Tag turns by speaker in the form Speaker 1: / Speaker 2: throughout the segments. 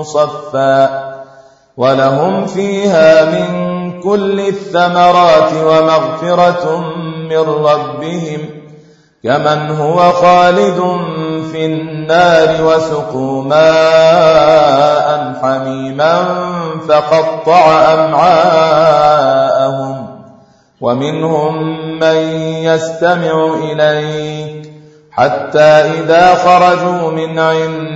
Speaker 1: مصفى ولهم فيها من كل الثمرات ومغفرة من ربهم كمن هو خالد في النار وسقوا ماء حميما فقطع أمعاءهم
Speaker 2: ومنهم
Speaker 1: من يستمع إليك حتى إذا خرجوا من عند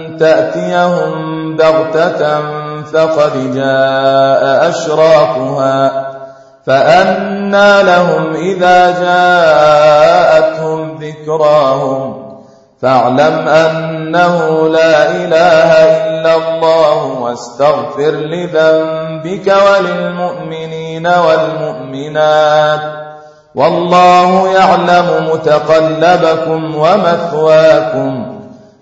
Speaker 1: تأتيهم بغتة فقد جاء أشراقها فأنا لهم إذا جاءتهم ذكراهم فاعلم أنه لا إله إلا الله واستغفر لذنبك وللمؤمنين والمؤمنات والله يعلم متقلبكم ومثواكم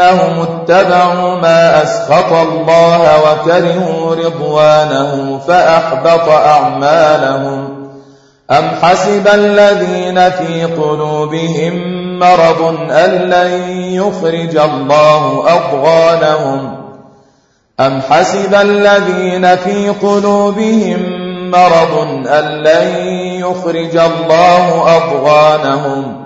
Speaker 1: أنهم اتبعوا ما أسخط الله وكرهوا رضوانه فأحبط أعمالهم أم حسب الذين في قلوبهم مرض أن لن يخرج الله أضغانهم أم حسب الذين في قلوبهم مرض أن لن يخرج الله أضغانهم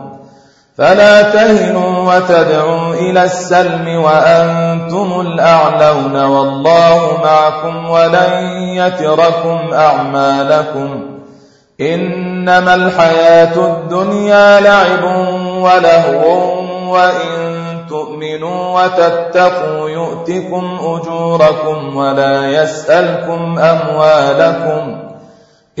Speaker 1: فلا تهنوا وتدعوا إلى السلم وأنتم الأعلون والله معكم ولن يتركم أعمالكم إنما الحياة الدنيا لعب ولهو وإن تؤمنوا وتتقوا يؤتكم أجوركم ولا يسألكم أموالكم